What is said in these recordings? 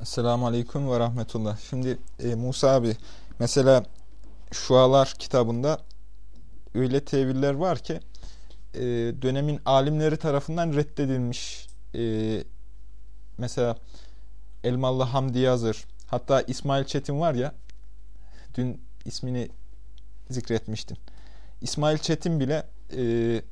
Esselamu Aleyküm ve Rahmetullah. Şimdi e, Musa abi mesela Şualar kitabında öyle teviller var ki e, dönemin alimleri tarafından reddedilmiş. E, mesela Elmalı Hamdi Yazır hatta İsmail Çetin var ya dün ismini zikretmiştim. İsmail Çetin bile e,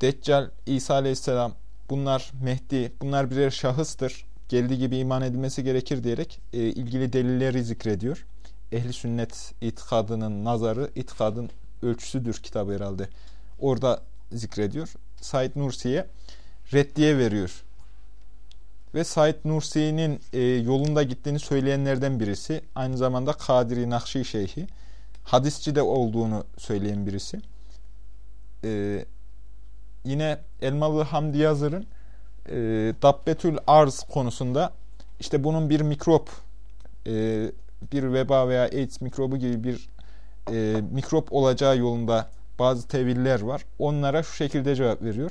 Deccal, İsa Aleyhisselam bunlar Mehdi, bunlar birer şahıstır geldiği gibi iman edilmesi gerekir diyerek e, ilgili delilleri zikrediyor. Ehli sünnet itikadının nazarı itikadın ölçüsüdür kitabı herhalde. Orada zikrediyor. Said Nursi'ye reddiye veriyor. Ve Said Nursi'nin e, yolunda gittiğini söyleyenlerden birisi. Aynı zamanda Kadiri Nakşi Şeyhi. Hadisçi de olduğunu söyleyen birisi. E, yine Elmalı Hamdi Yazır'ın e, Dabbetül Arz konusunda işte bunun bir mikrop e, bir veba veya AIDS mikrobu gibi bir e, mikrop olacağı yolunda bazı teviller var. Onlara şu şekilde cevap veriyor.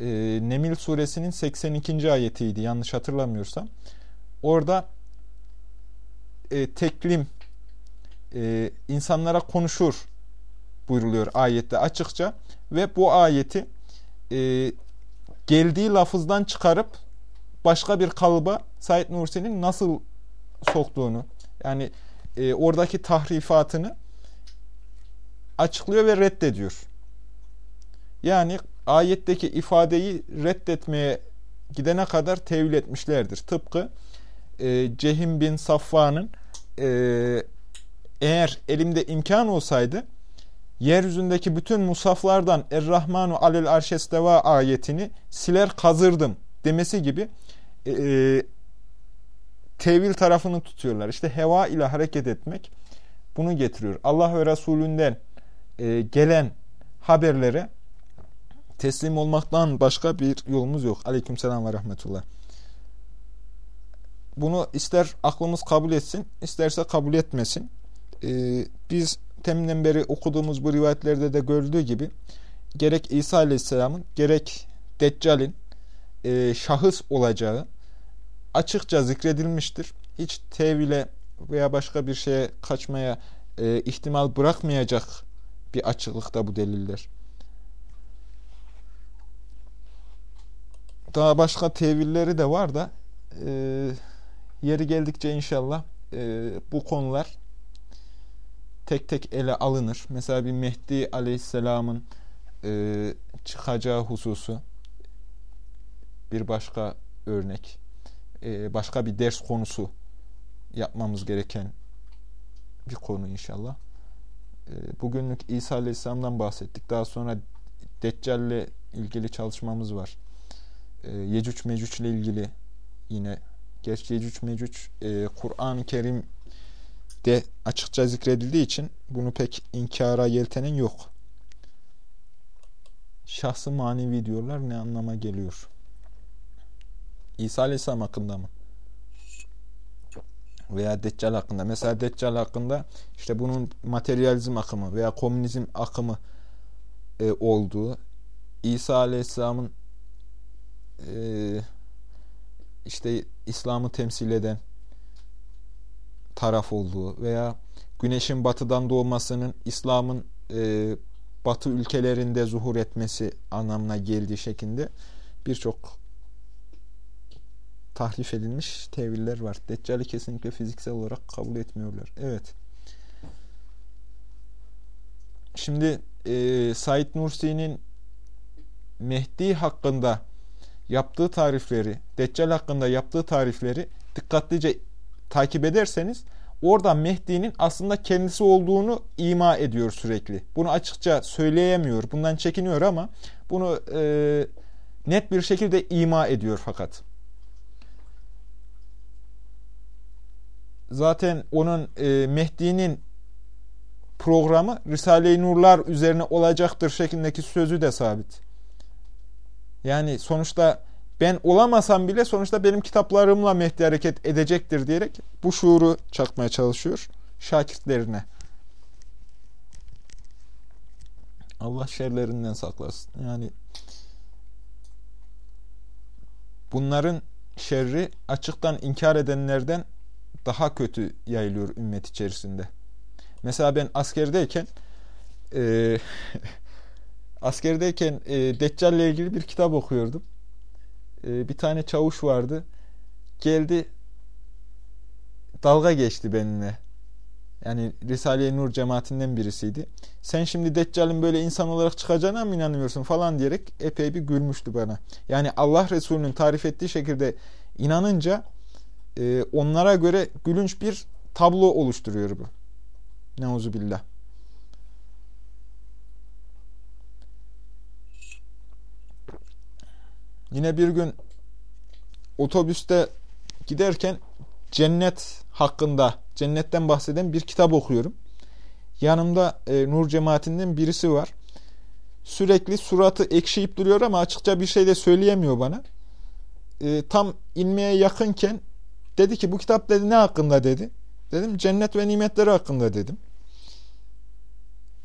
E, Nemil suresinin 82. ayetiydi yanlış hatırlamıyorsam. Orada e, teklim e, insanlara konuşur buyruluyor ayette açıkça ve bu ayeti e, geldiği lafızdan çıkarıp başka bir kalıba Said Nursi'nin nasıl soktuğunu yani e, oradaki tahrifatını açıklıyor ve reddediyor. Yani ayetteki ifadeyi reddetmeye gidene kadar tevil etmişlerdir. Tıpkı e, Cehim bin Safvan'ın e, eğer elimde imkan olsaydı yeryüzündeki bütün musaflardan Er-Rahmanu alel arşesteva ayetini siler kazırdım demesi gibi e, e, tevil tarafını tutuyorlar. İşte heva ile hareket etmek bunu getiriyor. Allah ve Resulünden e, gelen haberlere teslim olmaktan başka bir yolumuz yok. Aleykümselam ve rahmetullah. Bunu ister aklımız kabul etsin, isterse kabul etmesin. Ee, biz teminden beri okuduğumuz bu rivayetlerde de görüldüğü gibi gerek İsa Aleyhisselam'ın gerek Deccal'in e, şahıs olacağı açıkça zikredilmiştir. Hiç tevile veya başka bir şeye kaçmaya e, ihtimal bırakmayacak bir açıklıkta bu deliller. Daha başka tevilleri de var da e, yeri geldikçe inşallah e, bu konular tek tek ele alınır. Mesela bir Mehdi Aleyhisselam'ın e, çıkacağı hususu bir başka örnek. E, başka bir ders konusu yapmamız gereken bir konu inşallah. E, bugünlük İsa Aleyhisselam'dan bahsettik. Daha sonra Deccal'le ilgili çalışmamız var. E, Yecüc Mecüc ile ilgili yine Gerçi Yecüc Mecüc e, Kur'an-ı Kerim de açıkça zikredildiği için bunu pek inkara yeltenen yok. Şahsı manevi diyorlar ne anlama geliyor? İsa Aleyhisselam hakkında mı? Veya Deccal hakkında. Mesela Deccal hakkında işte bunun materyalizm akımı veya komünizm akımı e, olduğu, İsa Aleyhisselam'ın e, işte İslam'ı temsil eden taraf olduğu veya güneşin batıdan doğmasının İslam'ın e, batı ülkelerinde zuhur etmesi anlamına geldiği şeklinde birçok tahrif edilmiş teviller var. Deccali kesinlikle fiziksel olarak kabul etmiyorlar. Evet. Şimdi e, Said Nursi'nin Mehdi hakkında yaptığı tarifleri, Deccal hakkında yaptığı tarifleri dikkatlice takip ederseniz orada Mehdi'nin aslında kendisi olduğunu ima ediyor sürekli. Bunu açıkça söyleyemiyor, bundan çekiniyor ama bunu e, net bir şekilde ima ediyor fakat. Zaten onun e, Mehdi'nin programı Risale-i Nurlar üzerine olacaktır şeklindeki sözü de sabit. Yani sonuçta ben olamasam bile sonuçta benim kitaplarımla Mehdi hareket edecektir diyerek bu şuuru çakmaya çalışıyor şakirtlerine. Allah şerlerinden saklasın. Yani bunların şerri açıktan inkar edenlerden daha kötü yayılıyor ümmet içerisinde. Mesela ben askerdeyken e, askerdeyken e, Deccal ile ilgili bir kitap okuyordum. E, bir tane çavuş vardı. Geldi dalga geçti benimle. Yani Risale-i Nur cemaatinden birisiydi. Sen şimdi Deccal'in böyle insan olarak çıkacağına mı inanmıyorsun falan diyerek epey bir gülmüştü bana. Yani Allah Resulü'nün tarif ettiği şekilde inanınca e, onlara göre gülünç bir tablo oluşturuyor bu. Neuzubillah. Yine bir gün otobüste giderken cennet hakkında, cennetten bahseden bir kitap okuyorum. Yanımda e, Nur cemaatinden birisi var. Sürekli suratı ekşiyip duruyor ama açıkça bir şey de söyleyemiyor bana. E, tam inmeye yakınken dedi ki bu kitap dedi ne hakkında dedi. Dedim cennet ve nimetleri hakkında dedim.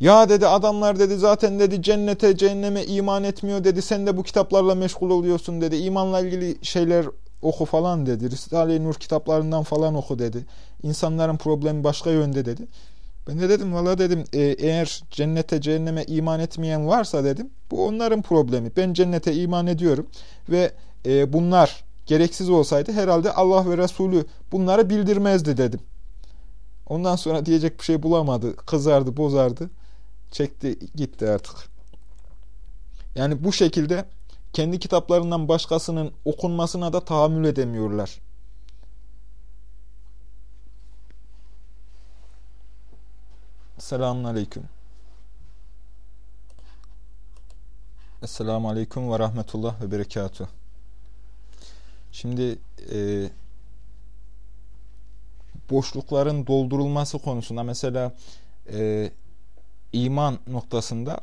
Ya dedi adamlar dedi zaten dedi cennete cehenneme iman etmiyor dedi. Sen de bu kitaplarla meşgul oluyorsun dedi. İmanla ilgili şeyler oku falan dedi. Risale-i Nur kitaplarından falan oku dedi. İnsanların problemi başka yönde dedi. Ben de dedim valla dedim e, eğer cennete cehenneme iman etmeyen varsa dedim bu onların problemi. Ben cennete iman ediyorum ve e, bunlar gereksiz olsaydı herhalde Allah ve Resulü bunları bildirmezdi dedim. Ondan sonra diyecek bir şey bulamadı. Kızardı, bozardı. Çekti, gitti artık. Yani bu şekilde kendi kitaplarından başkasının okunmasına da tahammül edemiyorlar. Selamun Aleyküm. Esselamu Aleyküm ve Rahmetullah ve Berekatuhu. Şimdi e, boşlukların doldurulması konusunda mesela e, iman noktasında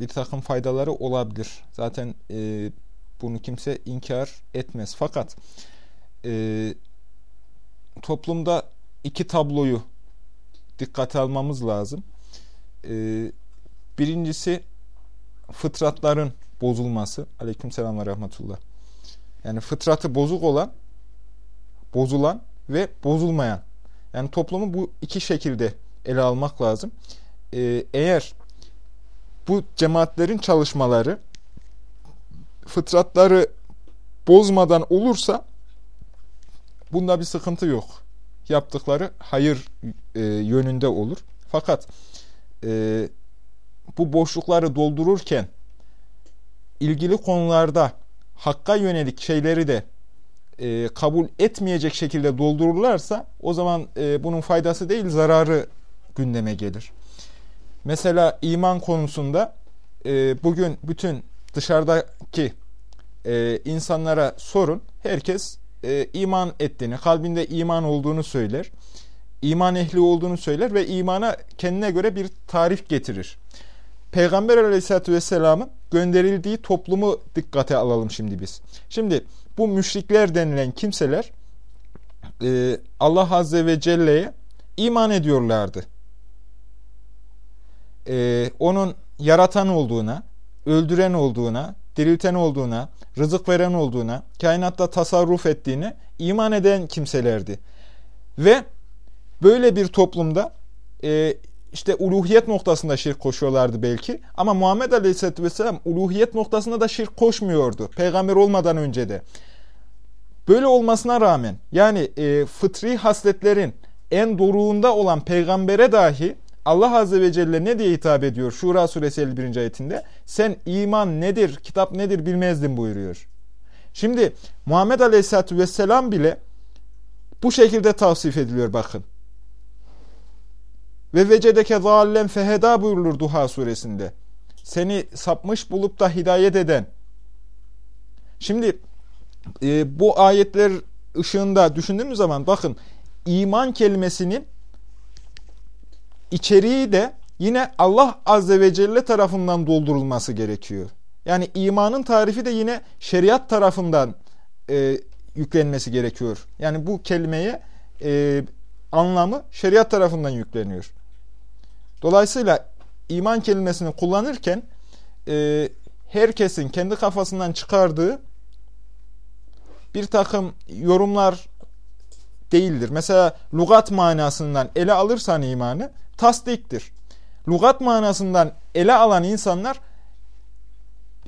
bir takım faydaları olabilir. Zaten e, bunu kimse inkar etmez. Fakat e, toplumda iki tabloyu dikkate almamız lazım. E, birincisi fıtratların bozulması. Aleyküm selam ve rahmetullah. Yani fıtratı bozuk olan, bozulan ve bozulmayan. Yani toplumu bu iki şekilde ele almak lazım. Ee, eğer bu cemaatlerin çalışmaları fıtratları bozmadan olursa bunda bir sıkıntı yok. Yaptıkları hayır e, yönünde olur. Fakat e, bu boşlukları doldururken ilgili konularda hakka yönelik şeyleri de e, kabul etmeyecek şekilde doldururlarsa o zaman e, bunun faydası değil zararı gündeme gelir. Mesela iman konusunda e, bugün bütün dışarıdaki e, insanlara sorun. Herkes e, iman ettiğini, kalbinde iman olduğunu söyler. İman ehli olduğunu söyler ve imana kendine göre bir tarif getirir. Peygamber aleyhissalatü vesselamın gönderildiği toplumu dikkate alalım şimdi biz. Şimdi bu müşrikler denilen kimseler e, Allah Azze ve Celle'ye iman ediyorlardı e, onun yaratan olduğuna, öldüren olduğuna, dirilten olduğuna, rızık veren olduğuna, kainatta tasarruf ettiğine iman eden kimselerdi. Ve böyle bir toplumda e, işte uluhiyet noktasında şirk koşuyorlardı belki. Ama Muhammed Aleyhisselatü Vesselam uluhiyet noktasında da şirk koşmuyordu. Peygamber olmadan önce de. Böyle olmasına rağmen yani e, fıtri hasletlerin en doruğunda olan peygambere dahi Allah Azze ve Celle ne diye hitap ediyor Şura suresi 51. ayetinde? Sen iman nedir, kitap nedir bilmezdin buyuruyor. Şimdi Muhammed Aleyhisselatü Vesselam bile bu şekilde tavsif ediliyor bakın. Ve vecedeke zallen feheda buyurulur Duha suresinde. Seni sapmış bulup da hidayet eden. Şimdi e, bu ayetler ışığında düşündüğümüz zaman bakın iman kelimesinin içeriği de yine Allah Azze ve Celle tarafından doldurulması gerekiyor. Yani imanın tarifi de yine şeriat tarafından e, yüklenmesi gerekiyor. Yani bu kelimeye e, anlamı şeriat tarafından yükleniyor. Dolayısıyla iman kelimesini kullanırken e, herkesin kendi kafasından çıkardığı bir takım yorumlar değildir. Mesela lugat manasından ele alırsan imanı tasdiktir. Lugat manasından ele alan insanlar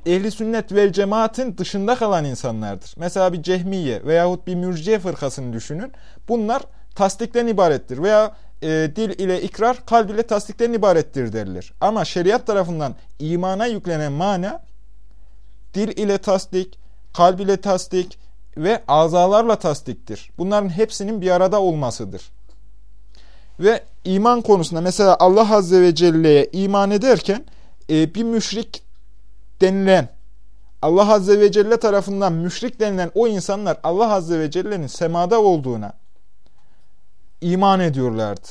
ehli sünnet ve cemaatin dışında kalan insanlardır. Mesela bir cehmiye veyahut bir mürciye fırkasını düşünün. Bunlar tasdikten ibarettir veya e, dil ile ikrar, kalb ile tasdikten ibarettir derler. Ama şeriat tarafından imana yüklenen mana dil ile tasdik, kalb ile tasdik ve azalarla tasdiktir. Bunların hepsinin bir arada olmasıdır. Ve iman konusunda mesela Allah Azze ve Celle'ye iman ederken e, bir müşrik denilen Allah Azze ve Celle tarafından müşrik denilen o insanlar Allah Azze ve Celle'nin semada olduğuna iman ediyorlardı.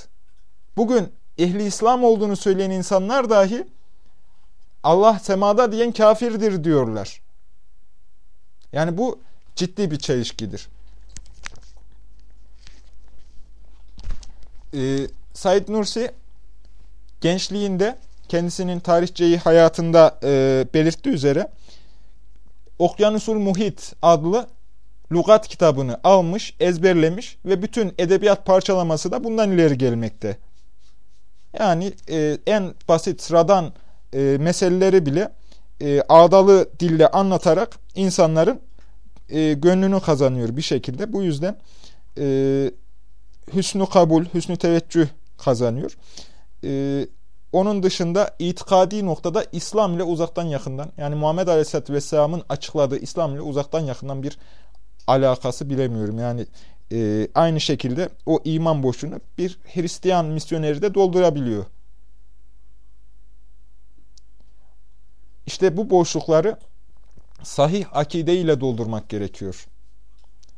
Bugün ehli İslam olduğunu söyleyen insanlar dahi Allah semada diyen kafirdir diyorlar. Yani bu ciddi bir çelişkidir. Ee, Said Nursi gençliğinde kendisinin tarihçeyi hayatında e, belirttiği üzere Okyanusul Muhit adlı lugat kitabını almış, ezberlemiş ve bütün edebiyat parçalaması da bundan ileri gelmekte. Yani e, en basit sıradan e, meseleleri bile e, ağdalı dille anlatarak insanların e, gönlünü kazanıyor bir şekilde. Bu yüzden e, hüsnü kabul, hüsnü teveccüh kazanıyor. E, onun dışında itikadi noktada İslam ile uzaktan yakından yani Muhammed Aleyhisselatü Vesselam'ın açıkladığı İslam ile uzaktan yakından bir alakası bilemiyorum. Yani e, aynı şekilde o iman boşluğunu bir Hristiyan misyoneri de doldurabiliyor. İşte bu boşlukları sahih akide ile doldurmak gerekiyor.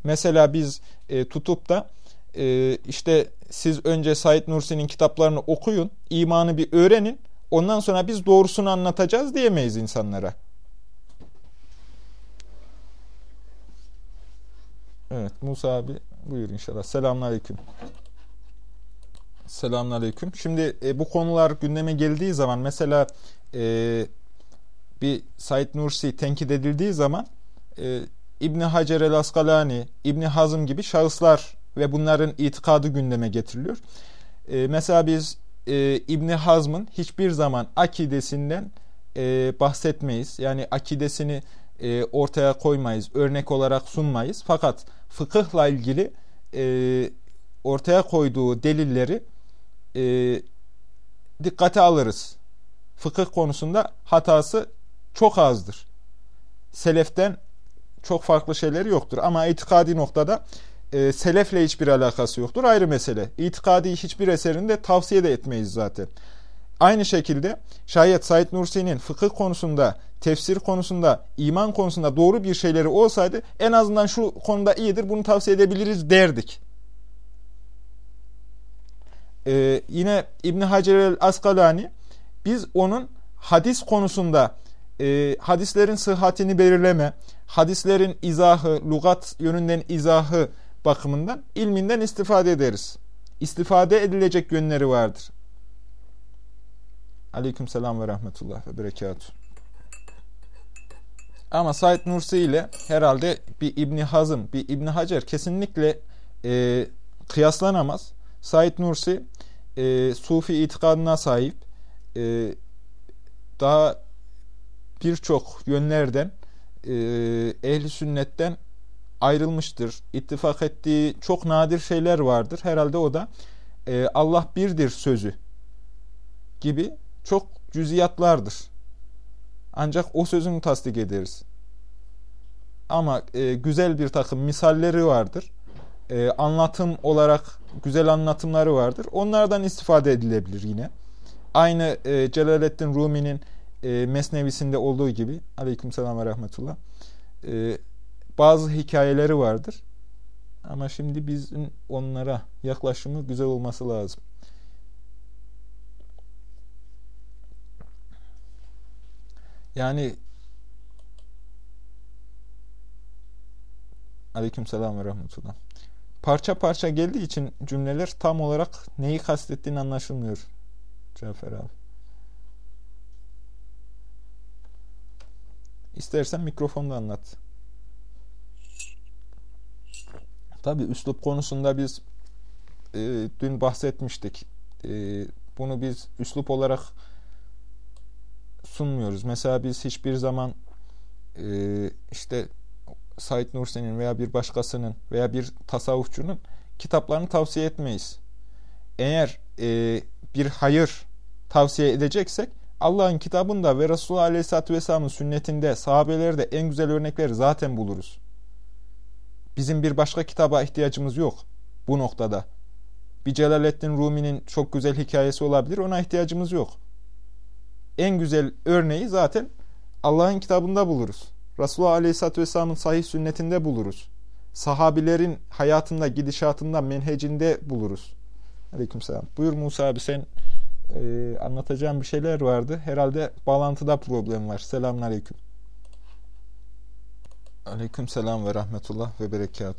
Mesela biz e, tutup da e, işte siz önce Said Nursi'nin kitaplarını okuyun, imanı bir öğrenin, ondan sonra biz doğrusunu anlatacağız diyemeyiz insanlara. Evet Musa abi buyur inşallah. Selamünaleyküm. Selamünaleyküm. Şimdi e, bu konular gündeme geldiği zaman mesela e, bir Said Nursi tenkit edildiği zaman e, İbni Hacer el Askalani, İbni Hazım gibi şahıslar ve bunların itikadı gündeme getiriliyor. E, mesela biz e, İbni Hazm'ın hiçbir zaman akidesinden e, bahsetmeyiz. Yani akidesini e, ortaya koymayız, örnek olarak sunmayız. Fakat fıkıhla ilgili e, ortaya koyduğu delilleri e, dikkate alırız. Fıkıh konusunda hatası çok azdır. Seleften çok farklı şeyleri yoktur. Ama itikadi noktada e, selefle hiçbir alakası yoktur. Ayrı mesele. İtikadi hiçbir eserinde tavsiye de etmeyiz zaten. Aynı şekilde şayet Said Nursi'nin fıkıh konusunda, tefsir konusunda, iman konusunda doğru bir şeyleri olsaydı en azından şu konuda iyidir bunu tavsiye edebiliriz derdik. Ee, yine İbni Hacer el-Askalani biz onun hadis konusunda e, hadislerin sıhhatini belirleme, hadislerin izahı, lugat yönünden izahı bakımından ilminden istifade ederiz. İstifade edilecek yönleri vardır. Aleyküm selam ve rahmetullah ve berekatuhu. Ama Said Nursi ile herhalde bir İbni Hazım, bir İbni Hacer kesinlikle e, kıyaslanamaz. Said Nursi e, Sufi itikadına sahip, e, daha birçok yönlerden e, ehli sünnetten ayrılmıştır. İttifak ettiği çok nadir şeyler vardır. Herhalde o da e, Allah birdir sözü gibi çok cüziyatlardır. Ancak o sözünü tasdik ederiz. Ama e, güzel bir takım misalleri vardır. E, anlatım olarak güzel anlatımları vardır. Onlardan istifade edilebilir yine. Aynı e, Celaleddin Rumi'nin e, Mesnevisinde olduğu gibi aleyküm selam ve rahmetullah e, bazı hikayeleri vardır. Ama şimdi bizim onlara yaklaşımı güzel olması lazım. Yani aleyküm selam ve rahmetullah. Parça parça geldiği için cümleler tam olarak neyi kastettiğini anlaşılmıyor. Cafer abi. İstersen mikrofonda anlat. Tabi üslup konusunda biz e, dün bahsetmiştik. E, bunu biz üslup olarak sunmuyoruz. Mesela biz hiçbir zaman e, işte Said Nursi'nin veya bir başkasının veya bir tasavvufçunun kitaplarını tavsiye etmeyiz. Eğer e, bir hayır tavsiye edeceksek Allah'ın kitabında ve Resulullah Aleyhisselatü Vesselam'ın sünnetinde, sahabelerde en güzel örnekleri zaten buluruz. Bizim bir başka kitaba ihtiyacımız yok bu noktada. Bir Celaleddin Rumi'nin çok güzel hikayesi olabilir, ona ihtiyacımız yok. En güzel örneği zaten Allah'ın kitabında buluruz. Resulullah Aleyhisselatü Vesselam'ın sahih sünnetinde buluruz. Sahabilerin hayatında, gidişatında, menhecinde buluruz. Aleykümselam. Buyur Musa abi sen e, anlatacağım bir şeyler vardı. Herhalde bağlantıda problem var. Selamun aleyküm. Aleyküm selam ve rahmetullah ve berekat.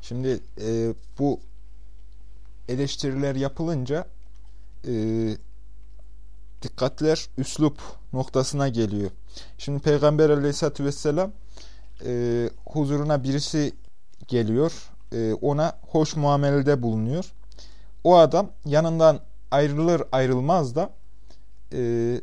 Şimdi e, bu eleştiriler yapılınca e, dikkatler üslup noktasına geliyor. Şimdi Peygamber aleyhissalatü vesselam e, huzuruna birisi geliyor. E, ona hoş muamelede bulunuyor. O adam yanından ayrılır ayrılmaz da e,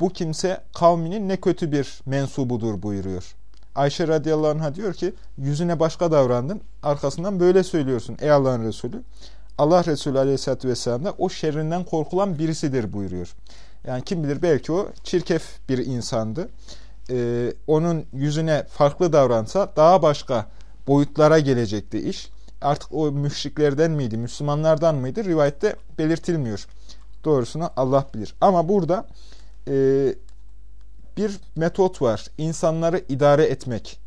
bu kimse kavminin ne kötü bir mensubudur buyuruyor. Ayşe radıyallahu anh'a diyor ki yüzüne başka davrandın arkasından böyle söylüyorsun ey Allah'ın Resulü. Allah Resulü aleyhissalatü vesselam da o şerrinden korkulan birisidir buyuruyor. Yani kim bilir belki o çirkef bir insandı. Ee, onun yüzüne farklı davransa daha başka boyutlara gelecekti iş. Artık o müşriklerden miydi, Müslümanlardan mıydı rivayette belirtilmiyor. Doğrusunu Allah bilir. Ama burada e, bir metot var. İnsanları idare etmek.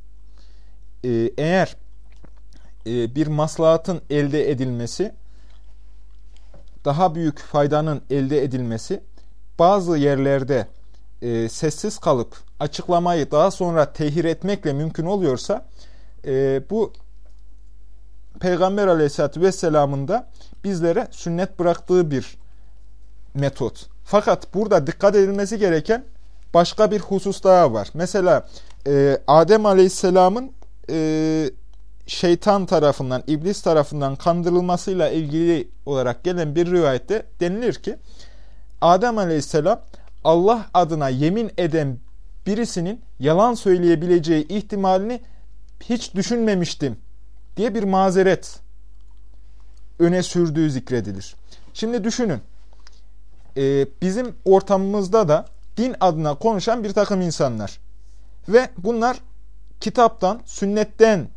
E, eğer e, bir maslahatın elde edilmesi, daha büyük faydanın elde edilmesi, bazı yerlerde e, sessiz kalıp açıklamayı daha sonra tehir etmekle mümkün oluyorsa, e, bu Peygamber aleyhissalatü vesselamın da bizlere sünnet bıraktığı bir metot. Fakat burada dikkat edilmesi gereken başka bir husus daha var. Mesela e, Adem aleyhisselamın e, şeytan tarafından, iblis tarafından kandırılmasıyla ilgili olarak gelen bir rivayette denilir ki Adem aleyhisselam Allah adına yemin eden birisinin yalan söyleyebileceği ihtimalini hiç düşünmemiştim diye bir mazeret öne sürdüğü zikredilir. Şimdi düşünün, e, bizim ortamımızda da din adına konuşan bir takım insanlar ve bunlar kitaptan, sünnetten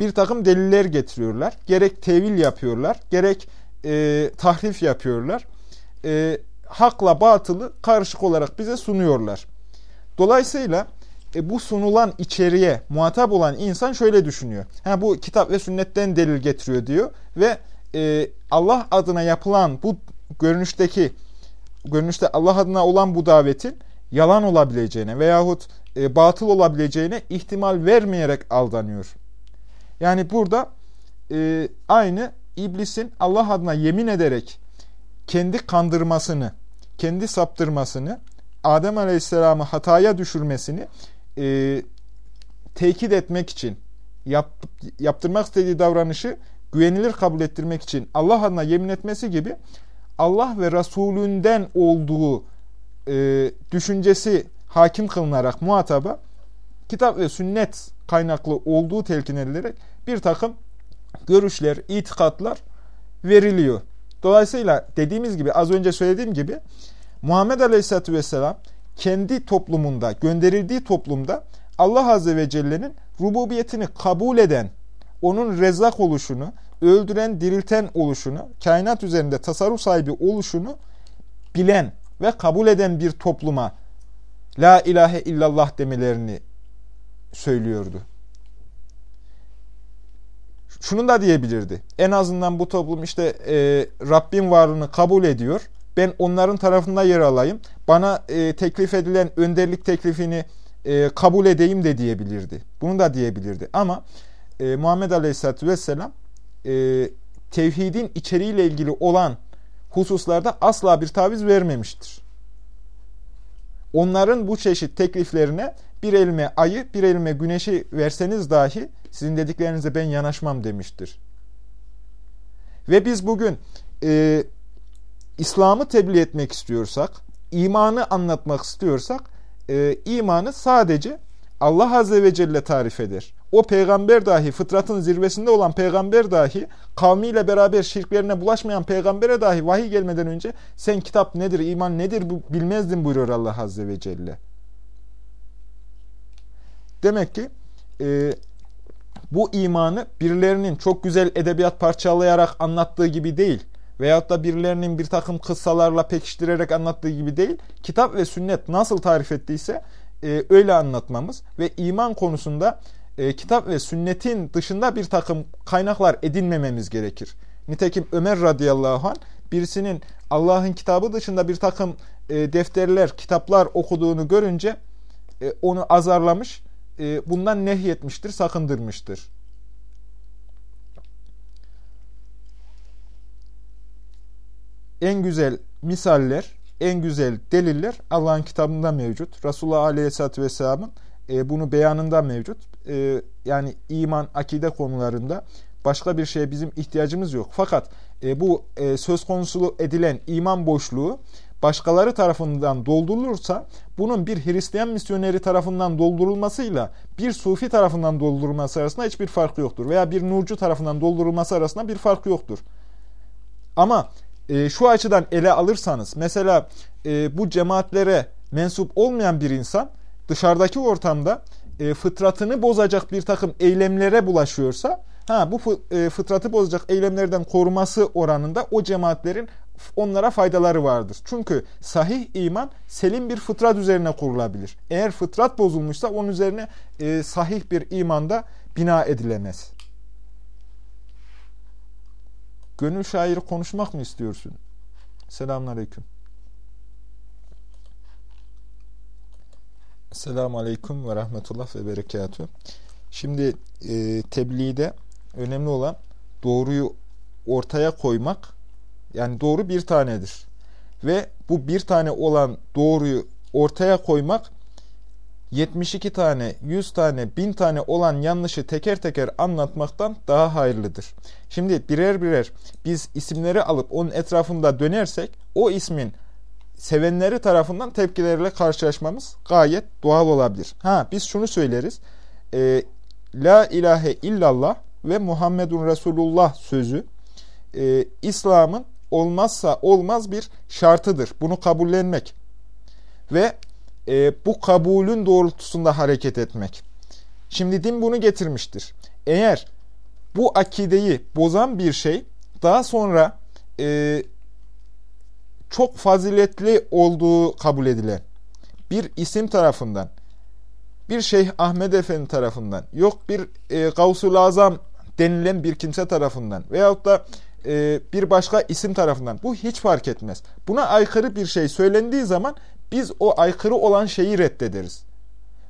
bir takım deliller getiriyorlar. Gerek tevil yapıyorlar, gerek e, tahrif yapıyorlar. E, hakla batılı karışık olarak bize sunuyorlar. Dolayısıyla e, bu sunulan içeriye muhatap olan insan şöyle düşünüyor. Ha, bu kitap ve sünnetten delil getiriyor diyor ve e, Allah adına yapılan bu görünüşteki görünüşte Allah adına olan bu davetin yalan olabileceğine veyahut e, batıl olabileceğine ihtimal vermeyerek aldanıyor. Yani burada e, aynı iblisin Allah adına yemin ederek kendi kandırmasını, kendi saptırmasını, Adem Aleyhisselam'ı hataya düşürmesini e, tekit etmek için, yap, yaptırmak istediği davranışı güvenilir kabul ettirmek için Allah adına yemin etmesi gibi Allah ve Resulünden olduğu e, düşüncesi hakim kılınarak muhataba kitap ve sünnet kaynaklı olduğu telkin edilerek bir takım görüşler, itikatlar veriliyor. Dolayısıyla dediğimiz gibi az önce söylediğim gibi Muhammed Aleyhisselatü Vesselam kendi toplumunda, gönderildiği toplumda Allah Azze ve Celle'nin rububiyetini kabul eden, onun rezzak oluşunu, öldüren, dirilten oluşunu, kainat üzerinde tasarruf sahibi oluşunu bilen ve kabul eden bir topluma La ilahe illallah demelerini söylüyordu. Şunu da diyebilirdi. En azından bu toplum işte e, Rabbin varlığını kabul ediyor. Ben onların tarafında yer alayım. Bana e, teklif edilen önderlik teklifini e, kabul edeyim de diyebilirdi. Bunu da diyebilirdi. Ama e, Muhammed Aleyhisselatü Vesselam e, tevhidin içeriğiyle ilgili olan hususlarda asla bir taviz vermemiştir. Onların bu çeşit tekliflerine bir elime ayı, bir elime güneşi verseniz dahi sizin dediklerinize ben yanaşmam demiştir. Ve biz bugün e, İslam'ı tebliğ etmek istiyorsak, imanı anlatmak istiyorsak, e, imanı sadece Allah Azze ve Celle tarif eder. O peygamber dahi, fıtratın zirvesinde olan peygamber dahi, kavmiyle beraber şirklerine bulaşmayan peygambere dahi vahiy gelmeden önce sen kitap nedir, iman nedir bilmezdin buyuruyor Allah Azze ve Celle. Demek ki e, bu imanı birilerinin çok güzel edebiyat parçalayarak anlattığı gibi değil veyahut da birilerinin bir takım kıssalarla pekiştirerek anlattığı gibi değil, kitap ve sünnet nasıl tarif ettiyse e, öyle anlatmamız ve iman konusunda e, kitap ve sünnetin dışında bir takım kaynaklar edinmememiz gerekir. Nitekim Ömer radıyallahu anh birisinin Allah'ın kitabı dışında bir takım e, defterler, kitaplar okuduğunu görünce e, onu azarlamış, e, bundan nehyetmiştir, sakındırmıştır. En güzel misaller, en güzel deliller Allah'ın kitabında mevcut. Resulullah Aleyhisselatü Vesselam'ın e, bunu beyanında mevcut. E, yani iman, akide konularında başka bir şeye bizim ihtiyacımız yok. Fakat bu söz konusu edilen iman boşluğu başkaları tarafından doldurulursa bunun bir Hristiyan misyoneri tarafından doldurulmasıyla bir Sufi tarafından doldurulması arasında hiçbir fark yoktur. Veya bir Nurcu tarafından doldurulması arasında bir fark yoktur. Ama e, şu açıdan ele alırsanız mesela e, bu cemaatlere mensup olmayan bir insan dışarıdaki ortamda e, fıtratını bozacak bir takım eylemlere bulaşıyorsa ha bu e, fıtratı bozacak eylemlerden koruması oranında o cemaatlerin onlara faydaları vardır. Çünkü sahih iman selim bir fıtrat üzerine kurulabilir. Eğer fıtrat bozulmuşsa onun üzerine e, sahih bir imanda bina edilemez. Gönül şairi konuşmak mı istiyorsun? Selamun Aleyküm. Selamun Aleyküm ve Rahmetullah ve Berekatü. Şimdi e, tebliğde önemli olan doğruyu ortaya koymak. Yani doğru bir tanedir. Ve bu bir tane olan doğruyu ortaya koymak 72 tane, 100 tane, 1000 tane olan yanlışı teker teker anlatmaktan daha hayırlıdır. Şimdi birer birer biz isimleri alıp onun etrafında dönersek o ismin sevenleri tarafından tepkilerle karşılaşmamız gayet doğal olabilir. Ha biz şunu söyleriz. E, La ilahe illallah ve Muhammedun Resulullah sözü e, İslam'ın olmazsa olmaz bir şartıdır. Bunu kabullenmek ve e, bu kabulün doğrultusunda hareket etmek. Şimdi din bunu getirmiştir. Eğer bu akideyi bozan bir şey daha sonra e, çok faziletli olduğu kabul edilen bir isim tarafından, bir Şeyh Ahmet Efendi tarafından, yok bir e, Gavsul Azam denilen bir kimse tarafından veyahut da e, bir başka isim tarafından bu hiç fark etmez. Buna aykırı bir şey söylendiği zaman biz o aykırı olan şeyi reddederiz.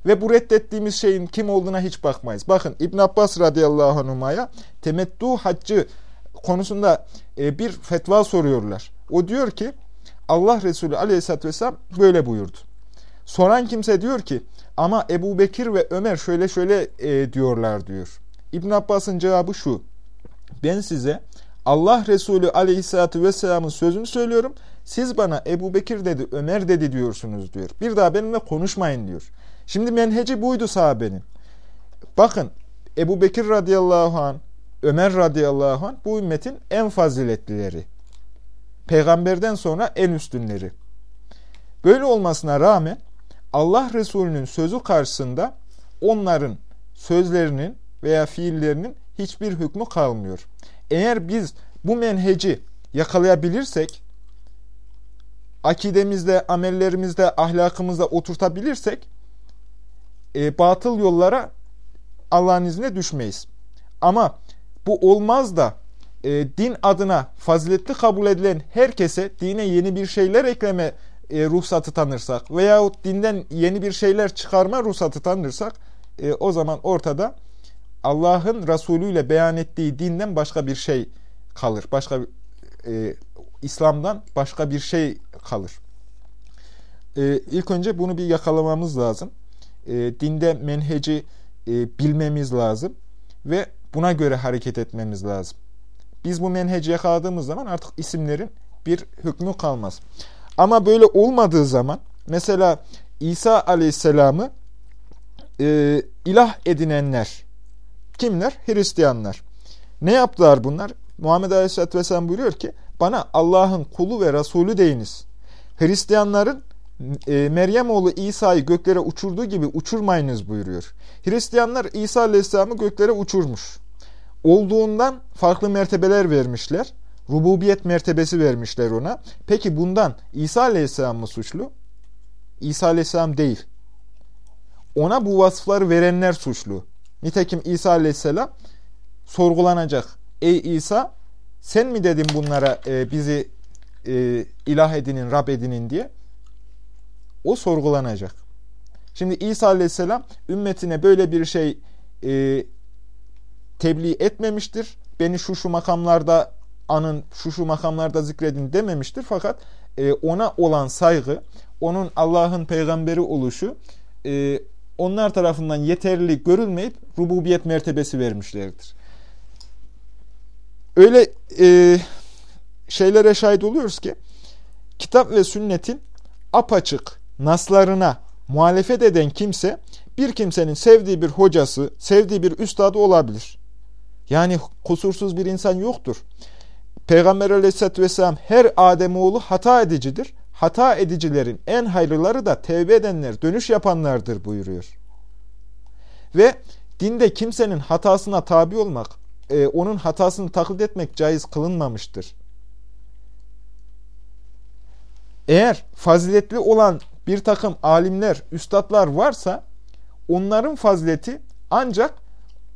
Ve bu reddettiğimiz şeyin kim olduğuna hiç bakmayız. Bakın İbn Abbas radıyallahu anhuma'ya temettü haccı konusunda e, bir fetva soruyorlar. O diyor ki Allah Resulü aleyhissalatü vesselam böyle buyurdu. Soran kimse diyor ki ama Ebu Bekir ve Ömer şöyle şöyle e, diyorlar diyor. İbn Abbas'ın cevabı şu. Ben size Allah Resulü aleyhissalatü vesselamın sözünü söylüyorum. Siz bana Ebu Bekir dedi, Ömer dedi diyorsunuz diyor. Bir daha benimle konuşmayın diyor. Şimdi menheci buydu sahabenin. Bakın Ebu Bekir radıyallahu an, Ömer radıyallahu an bu ümmetin en faziletlileri. Peygamberden sonra en üstünleri. Böyle olmasına rağmen Allah Resulü'nün sözü karşısında onların sözlerinin veya fiillerinin hiçbir hükmü kalmıyor. Eğer biz bu menheci yakalayabilirsek, akidemizde, amellerimizde, ahlakımızda oturtabilirsek, e, batıl yollara Allah'ın izniyle düşmeyiz. Ama bu olmaz da e, din adına faziletli kabul edilen herkese dine yeni bir şeyler ekleme e, ruhsatı tanırsak veyahut dinden yeni bir şeyler çıkarma ruhsatı tanırsak e, o zaman ortada Allah'ın Resulü ile beyan ettiği dinden başka bir şey kalır. Başka e, İslam'dan başka bir şey kalır. e, ilk önce bunu bir yakalamamız lazım. E, dinde menheci e, bilmemiz lazım ve buna göre hareket etmemiz lazım. Biz bu menheci yakaladığımız zaman artık isimlerin bir hükmü kalmaz. Ama böyle olmadığı zaman mesela İsa Aleyhisselam'ı e, ilah edinenler kimler? Hristiyanlar. Ne yaptılar bunlar? Muhammed Aleyhisselatü Vesselam buyuruyor ki bana Allah'ın kulu ve Resulü deyiniz. Hristiyanların e, Meryem oğlu İsa'yı göklere uçurduğu gibi uçurmayınız buyuruyor. Hristiyanlar İsa Aleyhisselam'ı göklere uçurmuş. Olduğundan farklı mertebeler vermişler. Rububiyet mertebesi vermişler ona. Peki bundan İsa Aleyhisselam mı suçlu? İsa Aleyhisselam değil. Ona bu vasıfları verenler suçlu. Nitekim İsa Aleyhisselam sorgulanacak. Ey İsa sen mi dedin bunlara e, bizi e, ilah edinin, Rab edinin diye? O sorgulanacak. Şimdi İsa Aleyhisselam ümmetine böyle bir şey e, tebliğ etmemiştir. Beni şu şu makamlarda anın, şu şu makamlarda zikredin dememiştir. Fakat e, ona olan saygı, onun Allah'ın peygamberi oluşu e, onlar tarafından yeterli görülmeyip rububiyet mertebesi vermişlerdir. Öyle e, şeylere şahit oluyoruz ki kitap ve sünnetin apaçık naslarına muhalefet eden kimse bir kimsenin sevdiği bir hocası, sevdiği bir üstadı olabilir. Yani kusursuz bir insan yoktur. Peygamber aleyhissalatü vesselam her Ademoğlu hata edicidir. Hata edicilerin en hayırlıları da tevbe edenler, dönüş yapanlardır buyuruyor. Ve dinde kimsenin hatasına tabi olmak, e, onun hatasını taklit etmek caiz kılınmamıştır. Eğer faziletli olan bir takım alimler, üstadlar varsa onların fazileti ancak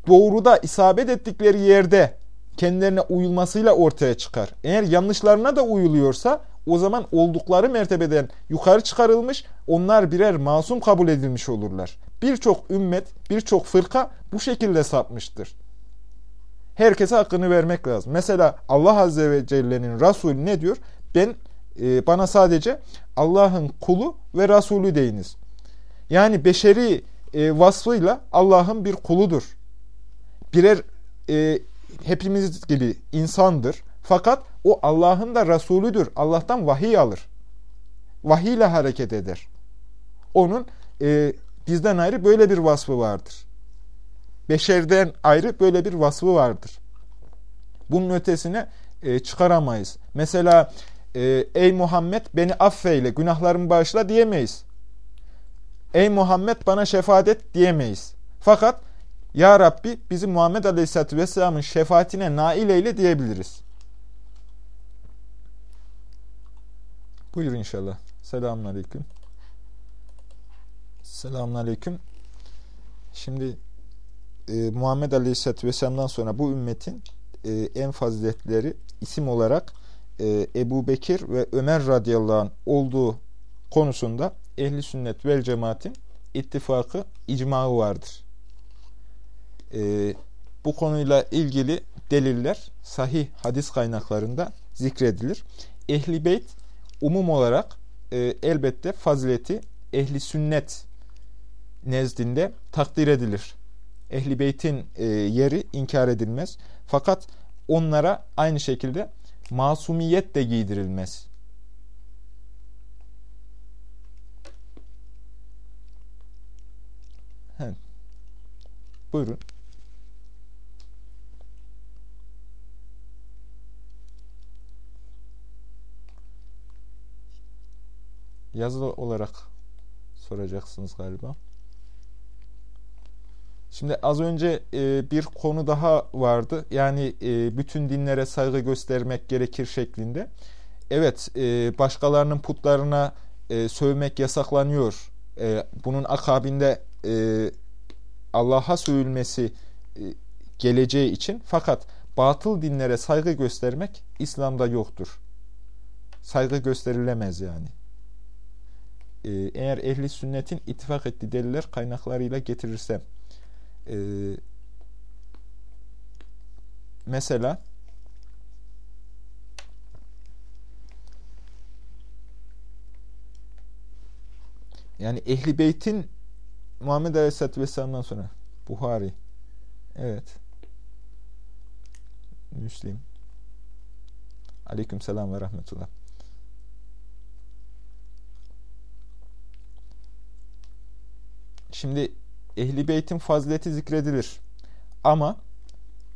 doğruda isabet ettikleri yerde kendilerine uyulmasıyla ortaya çıkar. Eğer yanlışlarına da uyuluyorsa o zaman oldukları mertebeden yukarı çıkarılmış, onlar birer masum kabul edilmiş olurlar. Birçok ümmet, birçok fırka bu şekilde sapmıştır. Herkese hakkını vermek lazım. Mesela Allah Azze ve Celle'nin Resulü ne diyor? Ben e, bana sadece Allah'ın kulu ve Resulü deyiniz. Yani beşeri e, vasfıyla Allah'ın bir kuludur. Birer e, hepimiz gibi insandır. Fakat o Allah'ın da Resulüdür. Allah'tan vahiy alır. Vahiy ile hareket eder. Onun e, bizden ayrı böyle bir vasfı vardır. Beşerden ayrı böyle bir vasfı vardır. Bunun ötesine e, çıkaramayız. Mesela e, ey Muhammed beni affeyle, günahlarımı bağışla diyemeyiz. Ey Muhammed bana şefaat et diyemeyiz. Fakat Ya Rabbi bizi Muhammed Aleyhisselatü Vesselam'ın şefaatine nail eyle diyebiliriz. Buyur inşallah. Selamun Aleyküm. Selamun Aleyküm. Şimdi e, Muhammed Aleyhisselatü Vesselam'dan sonra bu ümmetin e, en faziletleri isim olarak e, Ebu Bekir ve Ömer radıyallahu anh olduğu konusunda ehli sünnet vel cemaatin ittifakı, icmağı vardır. E, bu konuyla ilgili deliller sahih hadis kaynaklarında zikredilir. Ehli beyt umum olarak e, elbette fazileti ehli sünnet nezdinde takdir edilir. Ehli beytin e, yeri inkar edilmez. Fakat onlara aynı şekilde masumiyet de giydirilmez. Evet. Buyurun. Yazılı olarak soracaksınız galiba. Şimdi az önce e, bir konu daha vardı. Yani e, bütün dinlere saygı göstermek gerekir şeklinde. Evet, e, başkalarının putlarına e, sövmek yasaklanıyor. E, bunun akabinde e, Allah'a sövülmesi e, geleceği için. Fakat batıl dinlere saygı göstermek İslam'da yoktur. Saygı gösterilemez yani. E, eğer ehli sünnetin ittifak ettiği deliller kaynaklarıyla getirirsem e, mesela Yani Ehli Beyt'in Muhammed Aleyhisselatü Vesselam'dan sonra Buhari. Evet. Müslim. Aleyküm selam ve rahmetullah. Şimdi Ehli Beyt'in fazileti zikredilir. Ama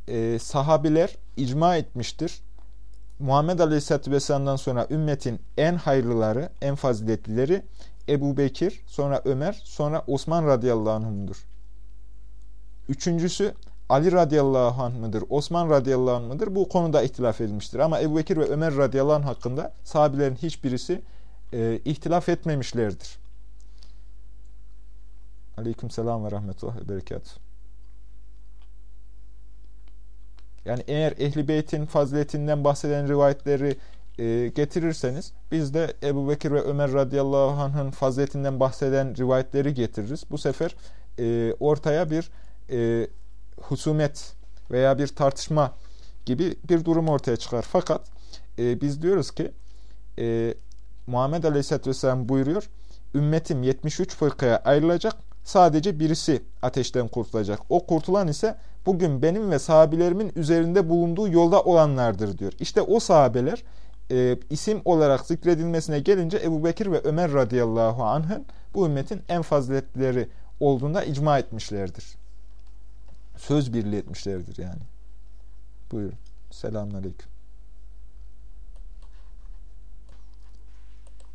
e, sahabiler icma etmiştir. Muhammed Aleyhisselatü Vesselam'dan sonra ümmetin en hayırlıları, en faziletlileri Ebu Bekir, sonra Ömer, sonra Osman radıyallahu anh'ımdır. Üçüncüsü Ali radıyallahu anh mıdır, Osman radıyallahu anh mıdır? Bu konuda ihtilaf edilmiştir. Ama Ebu Bekir ve Ömer radıyallahu anh hakkında sahabelerin hiçbirisi e, ihtilaf etmemişlerdir. Aleyküm selam ve rahmetullah ve berekatuhu. Yani eğer Ehli Beyt'in faziletinden bahseden rivayetleri e, getirirseniz biz de Ebu Bekir ve Ömer radıyallahu anh'ın faziletinden bahseden rivayetleri getiririz. Bu sefer e, ortaya bir e, husumet veya bir tartışma gibi bir durum ortaya çıkar. Fakat e, biz diyoruz ki e, Muhammed Aleyhisselatü Vesselam buyuruyor ümmetim 73 fırkaya ayrılacak sadece birisi ateşten kurtulacak. O kurtulan ise bugün benim ve sahabilerimin üzerinde bulunduğu yolda olanlardır diyor. İşte o sahabeler e, isim olarak zikredilmesine gelince Ebu Bekir ve Ömer radıyallahu anh'ın bu ümmetin en faziletlileri olduğunda icma etmişlerdir. Söz birliği etmişlerdir yani. Buyurun. Selamun Aleyküm.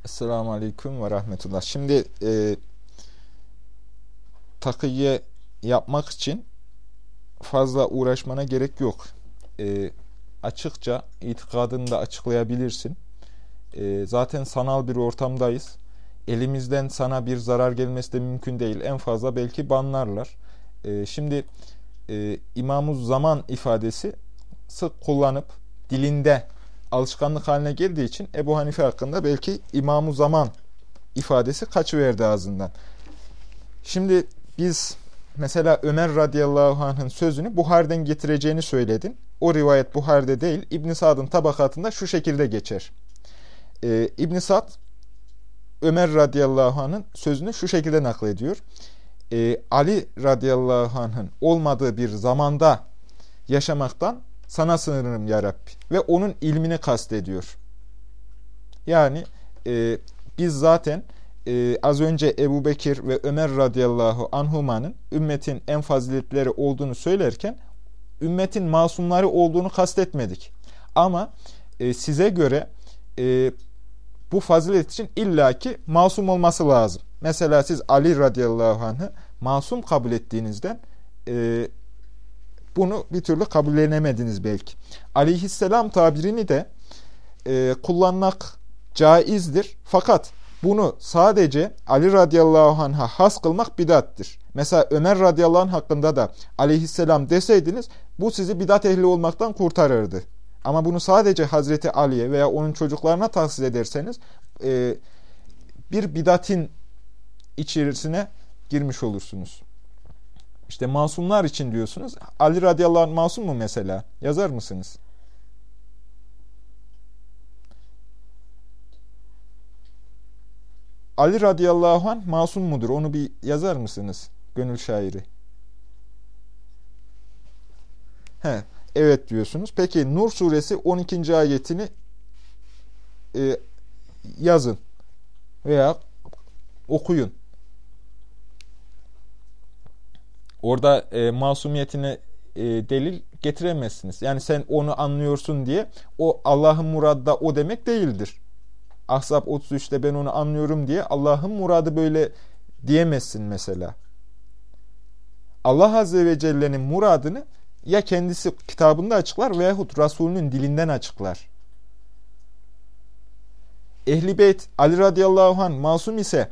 Esselamu Aleyküm ve Rahmetullah. Şimdi e, takıya yapmak için fazla uğraşmana gerek yok. E, açıkça itikadını da açıklayabilirsin. E, zaten sanal bir ortamdayız. Elimizden sana bir zarar gelmesi de mümkün değil. En fazla belki banlarlar. E, şimdi e, imam zaman ifadesi sık kullanıp dilinde alışkanlık haline geldiği için Ebu Hanife hakkında belki imam zaman ifadesi kaçıverdi ağzından. Şimdi biz mesela Ömer radıyallahu anh'ın sözünü Buhar'den getireceğini söyledin. O rivayet Buhar'de değil. İbn Sad'ın tabakatında şu şekilde geçer. Ee, İbn Sad Ömer radıyallahu anh'ın sözünü şu şekilde naklediyor. Ee, Ali radıyallahu anh'ın olmadığı bir zamanda yaşamaktan sana sığınırım ya Rabbi. Ve onun ilmini kastediyor. Yani e, biz zaten e, az önce Ebu Bekir ve Ömer radıyallahu anhumanın ümmetin en faziletleri olduğunu söylerken ümmetin masumları olduğunu kastetmedik. Ama e, size göre e, bu fazilet için illaki masum olması lazım. Mesela siz Ali radıyallahu anh'ı masum kabul ettiğinizden e, bunu bir türlü kabullenemediniz belki. Aleyhisselam tabirini de e, kullanmak caizdir. Fakat bunu sadece Ali radıyallahu anh'a has kılmak bidattir. Mesela Ömer radıyallahu anh hakkında da aleyhisselam deseydiniz bu sizi bidat ehli olmaktan kurtarırdı. Ama bunu sadece Hazreti Ali'ye veya onun çocuklarına tahsis ederseniz e, bir bidatin içerisine girmiş olursunuz. İşte masumlar için diyorsunuz. Ali radıyallahu anh masum mu mesela? Yazar mısınız? Ali radıyallahu anh masum mudur? Onu bir yazar mısınız? Gönül şairi. He, evet diyorsunuz. Peki Nur suresi 12. ayetini e, yazın veya okuyun. Orada e, masumiyetine e, delil getiremezsiniz. Yani sen onu anlıyorsun diye o Allah'ın muradı o demek değildir. Ahzab 33'te ben onu anlıyorum diye Allah'ın muradı böyle diyemezsin mesela. Allah Azze ve Celle'nin muradını ya kendisi kitabında açıklar veyahut Resulünün dilinden açıklar. Ehli Beyt Ali radıyallahu anh masum ise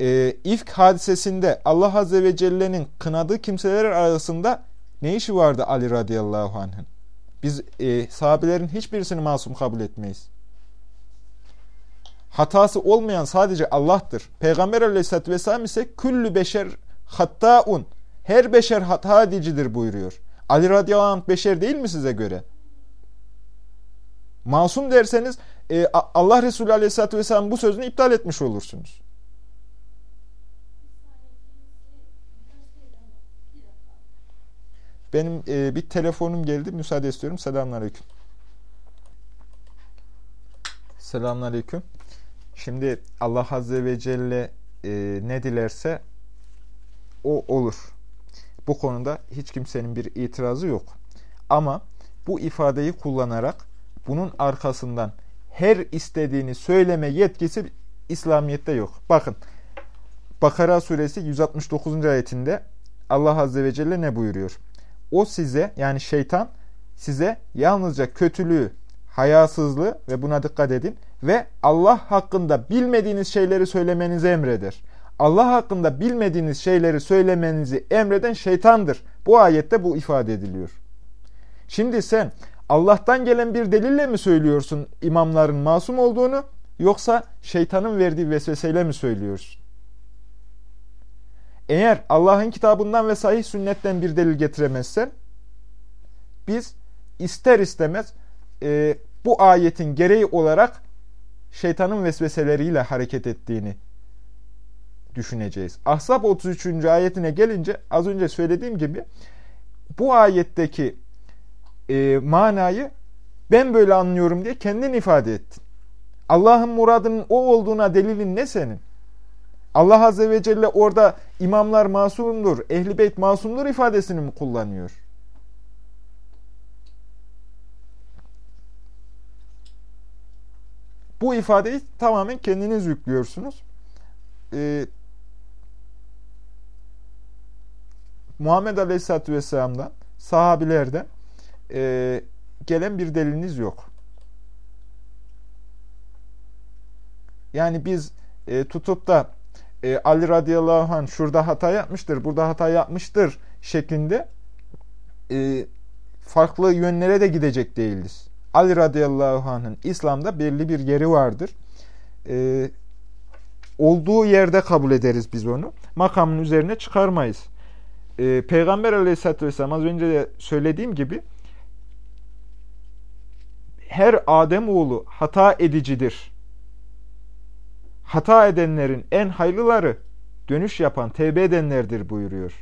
e, ifk hadisesinde Allah Azze ve Celle'nin kınadığı kimseler arasında ne işi vardı Ali radıyallahu anh'ın? Biz e, sahabelerin hiçbirisini masum kabul etmeyiz. Hatası olmayan sadece Allah'tır. Peygamber aleyhissalatü vesselam ise küllü beşer hattaun. Her beşer hata edicidir buyuruyor. Ali radıyallahu anh beşer değil mi size göre? Masum derseniz e, Allah Resulü aleyhissalatü vesselam bu sözünü iptal etmiş olursunuz. Benim e, bir telefonum geldi. Müsaade istiyorum. Selamünaleyküm. Selamünaleyküm. Şimdi Allah Azze ve Celle e, ne dilerse o olur. Bu konuda hiç kimsenin bir itirazı yok. Ama bu ifadeyi kullanarak bunun arkasından her istediğini söyleme yetkisi İslamiyet'te yok. Bakın Bakara suresi 169. ayetinde Allah Azze ve Celle ne buyuruyor? O size yani şeytan size yalnızca kötülüğü, hayasızlığı ve buna dikkat edin ve Allah hakkında bilmediğiniz şeyleri söylemenizi emreder. Allah hakkında bilmediğiniz şeyleri söylemenizi emreden şeytandır. Bu ayette bu ifade ediliyor. Şimdi sen Allah'tan gelen bir delille mi söylüyorsun imamların masum olduğunu yoksa şeytanın verdiği vesveseyle mi söylüyorsun? Eğer Allah'ın kitabından ve sahih sünnetten bir delil getiremezsen biz ister istemez e, bu ayetin gereği olarak şeytanın vesveseleriyle hareket ettiğini düşüneceğiz. Ahzab 33. ayetine gelince az önce söylediğim gibi bu ayetteki e, manayı ben böyle anlıyorum diye kendin ifade ettin. Allah'ın muradının o olduğuna delilin ne senin? Allah Azze ve Celle orada imamlar masumdur, ehli beyt masumdur ifadesini mi kullanıyor? Bu ifadeyi tamamen kendiniz yüklüyorsunuz. Ee, Muhammed Aleyhisselatü Vesselam'dan, sahabilerden e, gelen bir deliliniz yok. Yani biz e, tutup da e, Ali radıyallahu anh şurada hata yapmıştır, burada hata yapmıştır şeklinde e, farklı yönlere de gidecek değiliz. Ali radıyallahu anh'ın İslam'da belli bir yeri vardır. E, olduğu yerde kabul ederiz biz onu. Makamın üzerine çıkarmayız. E, Peygamber aleyhissalatü vesselam az önce de söylediğim gibi her Adem oğlu hata edicidir hata edenlerin en hayırlıları dönüş yapan, tevbe edenlerdir buyuruyor.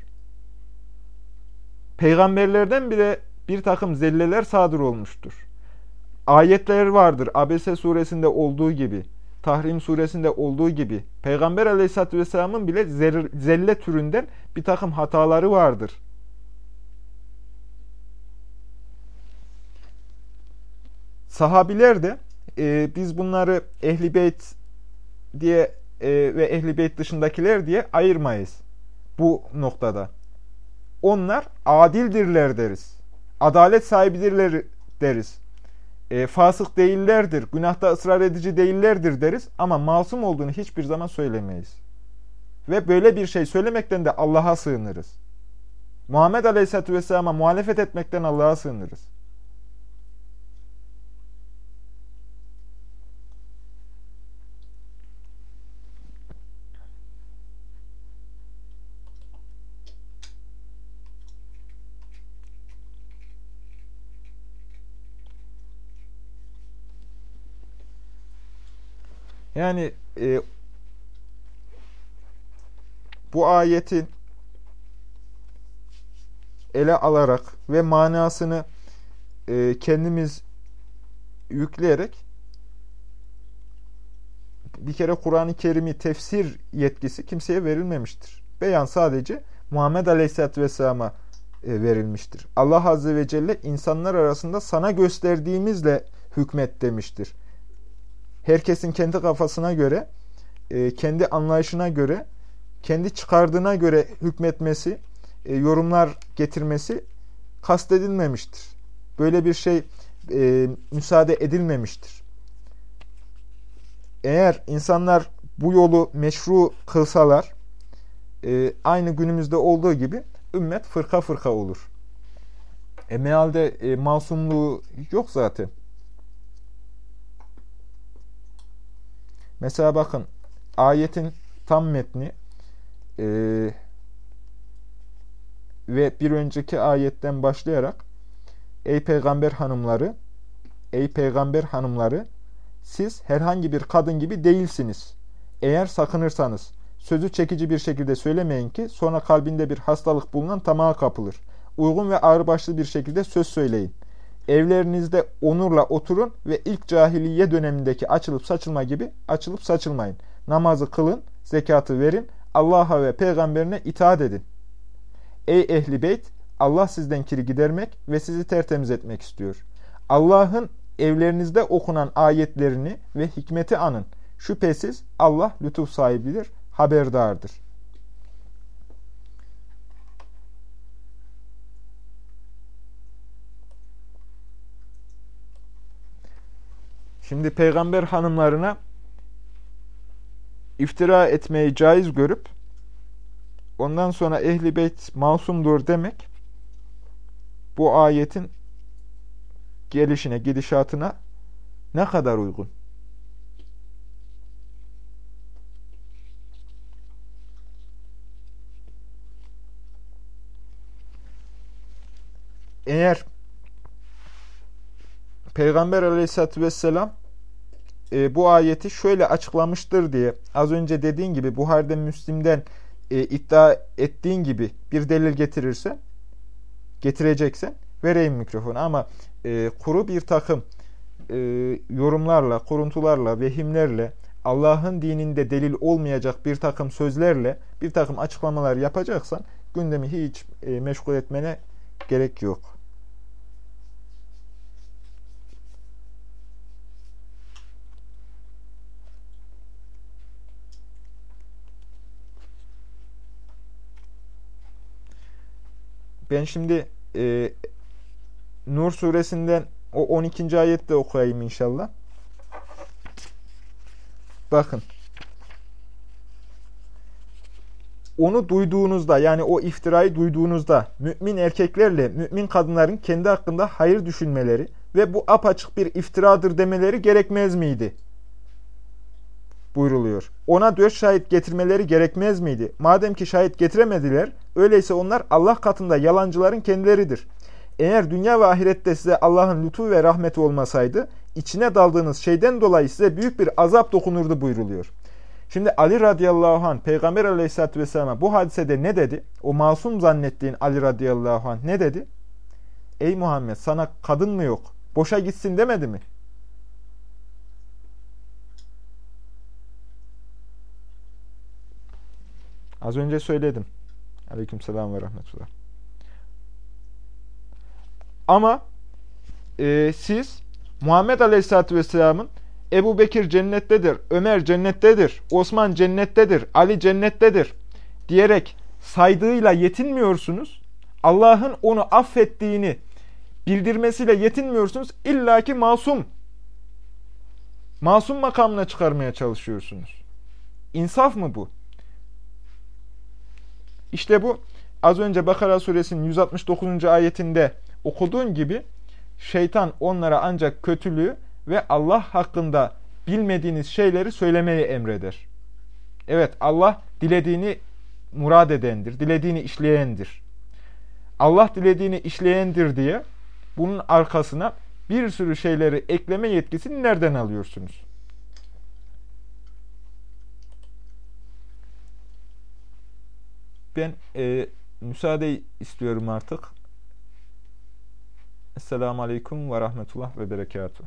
Peygamberlerden bile bir takım zelleler sadır olmuştur. Ayetler vardır. Abese suresinde olduğu gibi, Tahrim suresinde olduğu gibi. Peygamber aleyhissalatü vesselamın bile zelle türünden bir takım hataları vardır. Sahabiler de e, biz bunları ehli beyt diye e, ve ehli beyt dışındakiler diye ayırmayız bu noktada. Onlar adildirler deriz. Adalet sahibidirler deriz. E, fasık değillerdir, günahta ısrar edici değillerdir deriz ama masum olduğunu hiçbir zaman söylemeyiz. Ve böyle bir şey söylemekten de Allah'a sığınırız. Muhammed Aleyhisselatü Vesselam'a muhalefet etmekten Allah'a sığınırız. Yani e, bu ayetin ele alarak ve manasını e, kendimiz yükleyerek bir kere Kur'an-ı Kerim'i tefsir yetkisi kimseye verilmemiştir. Beyan sadece Muhammed Aleyhisselatü Vesselam'a e, verilmiştir. Allah Azze ve Celle insanlar arasında sana gösterdiğimizle hükmet demiştir herkesin kendi kafasına göre, e, kendi anlayışına göre, kendi çıkardığına göre hükmetmesi, e, yorumlar getirmesi kastedilmemiştir. Böyle bir şey e, müsaade edilmemiştir. Eğer insanlar bu yolu meşru kılsalar, aynı günümüzde olduğu gibi ümmet fırka fırka olur. E mealde e, masumluğu yok zaten. Mesela bakın ayetin tam metni e, ve bir önceki ayetten başlayarak Ey peygamber hanımları Ey peygamber hanımları siz herhangi bir kadın gibi değilsiniz. Eğer sakınırsanız sözü çekici bir şekilde söylemeyin ki sonra kalbinde bir hastalık bulunan tamağa kapılır. uygun ve ağırbaşlı bir şekilde söz söyleyin. Evlerinizde onurla oturun ve ilk cahiliye dönemindeki açılıp saçılma gibi açılıp saçılmayın. Namazı kılın, zekatı verin, Allah'a ve peygamberine itaat edin. Ey ehli beyt, Allah sizden kiri gidermek ve sizi tertemiz etmek istiyor. Allah'ın evlerinizde okunan ayetlerini ve hikmeti anın. Şüphesiz Allah lütuf sahibidir, haberdardır. Şimdi peygamber hanımlarına iftira etmeyi caiz görüp ondan sonra ehli beyt masumdur demek bu ayetin gelişine, gidişatına ne kadar uygun? Eğer Peygamber aleyhissalatü vesselam e, bu ayeti şöyle açıklamıştır diye az önce dediğin gibi Buhar'da Müslim'den e, iddia ettiğin gibi bir delil getirirse getireceksen vereyim mikrofonu ama e, kuru bir takım e, yorumlarla, kuruntularla, vehimlerle Allah'ın dininde delil olmayacak bir takım sözlerle bir takım açıklamalar yapacaksan gündemi hiç e, meşgul etmene gerek yok. Ben şimdi e, Nur suresinden o 12. ayette okuyayım inşallah. Bakın. Onu duyduğunuzda yani o iftirayı duyduğunuzda mümin erkeklerle mümin kadınların kendi hakkında hayır düşünmeleri ve bu apaçık bir iftiradır demeleri gerekmez miydi? Buyruluyor. Ona dört şahit getirmeleri gerekmez miydi? Madem ki şahit getiremediler, öyleyse onlar Allah katında yalancıların kendileridir. Eğer dünya ve ahirette size Allah'ın lütfu ve rahmeti olmasaydı, içine daldığınız şeyden dolayı size büyük bir azap dokunurdu buyruluyor. Şimdi Ali radıyallahu anh Peygamber aleyhissalatü vesselam'a bu hadisede ne dedi? O masum zannettiğin Ali radıyallahu anh ne dedi? Ey Muhammed sana kadın mı yok? Boşa gitsin demedi mi? Az önce söyledim. Aleyküm selam ve rahmetullah. Ama e, siz Muhammed Aleyhisselatü Vesselam'ın Ebu Bekir cennettedir, Ömer cennettedir, Osman cennettedir, Ali cennettedir diyerek saydığıyla yetinmiyorsunuz. Allah'ın onu affettiğini bildirmesiyle yetinmiyorsunuz. İlla ki masum. Masum makamına çıkarmaya çalışıyorsunuz. İnsaf mı bu? İşte bu az önce Bakara suresinin 169. ayetinde okuduğun gibi şeytan onlara ancak kötülüğü ve Allah hakkında bilmediğiniz şeyleri söylemeyi emreder. Evet Allah dilediğini murad edendir, dilediğini işleyendir. Allah dilediğini işleyendir diye bunun arkasına bir sürü şeyleri ekleme yetkisini nereden alıyorsunuz? Ben e, müsaade istiyorum artık. Esselamu Aleyküm ve Rahmetullah ve Berekatuhu.